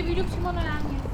Bizi büyük Simon öğrenmiyor.